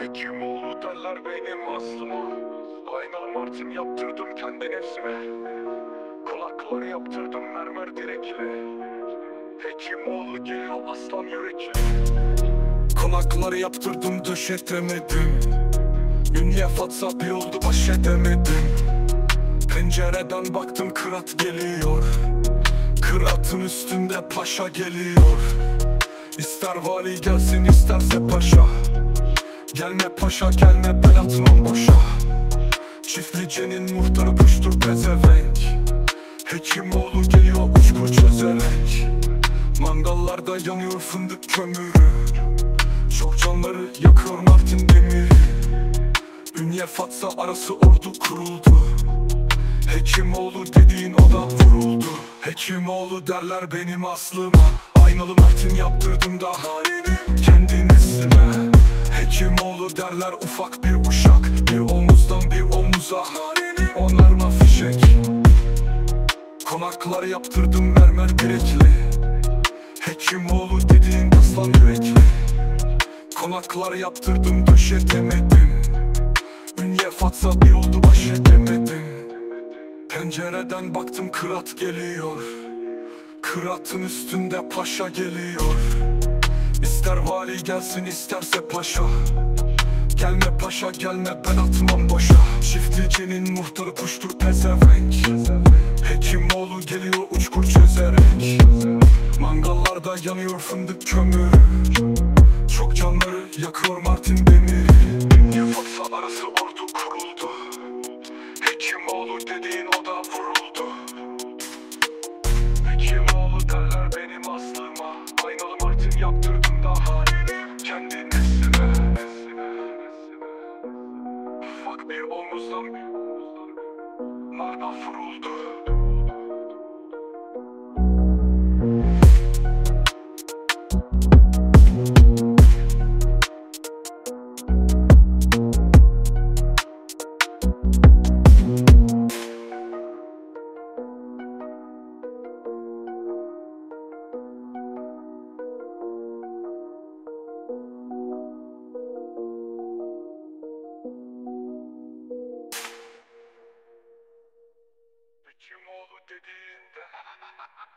Hekimoğlu derler benim aslıma? Aynalı martın yaptırdım kendi nefsime. Kulakları yaptırdım mermer direkli Hekimoğlu geliyor aslan yürekli Konakları yaptırdım döşetemedim Ünye fatsa bir oldu baş edemedim. Pencereden baktım kırat geliyor. Kıratın üstünde paşa geliyor. İster vali gelsin isterse paşa Gelme paşa gelme ben atmam boşa. Çiftlicenin muhtarı puştur pezevenk. Hekimoğlu geliyor uçkur çözerek. Mangallarda yanıyor fındık kömürü. Çok canları yakıyor Martin Demiri. Ünye Fatsa arası ordu kuruldu. Hekimoğlu dediğin o da vuruldu. Hekimoğlu derler benim aslıma. Aynalı Mert'in yaptırdım da halini Kendi neslime Hekimoğlu derler ufak bir uşak. Bir omuzdan bir omuza. Onarma fişek Konaklar yaptırdım mermer direkli Hekimoğlu dediğin aslan yürekli. Konaklar yaptırdım döşetemedim Ünye fatsa bir oldu baş edemedim. Pencereden baktım kırat geliyor. Kıratın üstünde paşa geliyor İster vali gelsin isterse paşa. Gelme paşa gelme ben atmam boşa. Çiftlicenin muhtarı kuştur pezevenk. Hekimoğlu geliyor uçkur çözerek. Mangallarda yanıyor fındık kömürü. Çok canları yakıyor Martin Demir. Yapaksa arası halini Kendi neslime Ufak bir omuzdan Narda vuruldu Hekimoğlu dediğinde Aslan yürekli